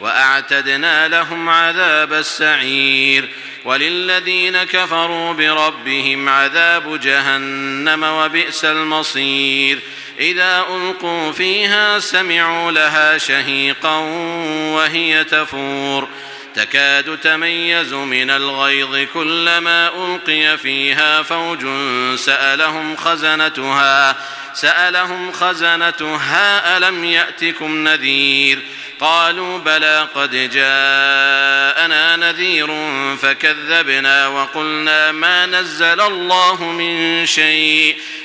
وأعتدنا لهم عذاب السعير وللذين كفروا بربهم عذاب جهنم وبئس المصير إذا ألقوا فيها سمعوا لها شهيقا وهي تفور تكاد تميز من الغيظ كلما ألقي فيها فوج سألهم خزنتها سألهم خزنتها ألم يأتكم نذير؟ قالوا بلى قد جاءنا نذير فكذبنا وقلنا ما نزل الله من شيء.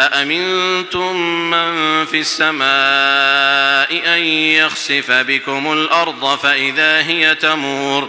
أأمنتم من في السماء أن يخسف بكم الأرض فإذا هي تمور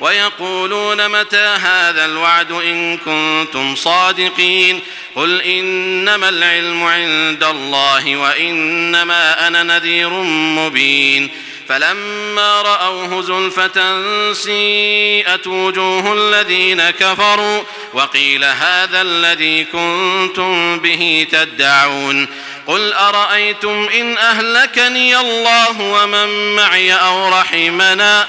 ويقولون متى هذا الوعد إن كنتم صادقين قل إنما العلم عند الله وإنما أنا نذير مبين فلما رأوه زلفة سيئت وجوه الذين كفروا وقيل هذا الذي كنتم به تدعون قل أرأيتم إن أهلكني الله ومن معي أو رحمنا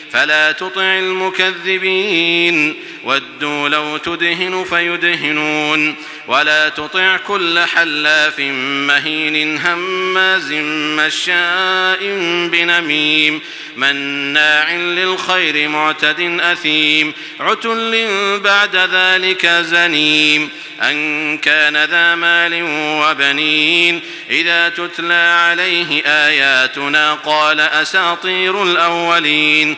فلا تطع المكذبين. ودوا لو تدهن فيدهنون. ولا تطع كل حلاف مهين هماز مشاء بنميم. مناع للخير معتد أثيم. عتل بعد ذلك زنيم. أن كان ذا مال وبنين. إذا تتلى عليه آياتنا قال أساطير الأولين.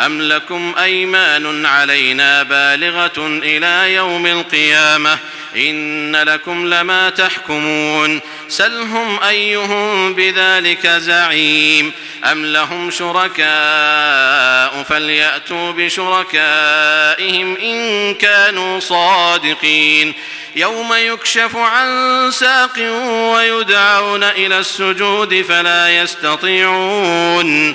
أم لكم أيمان علينا بالغة إلى يوم القيامة إن لكم لما تحكمون سلهم أيهم بذلك زعيم أم لهم شركاء فليأتوا بشركائهم إن كانوا صادقين يوم يكشف عن ساق ويدعون إلى السجود فلا يستطيعون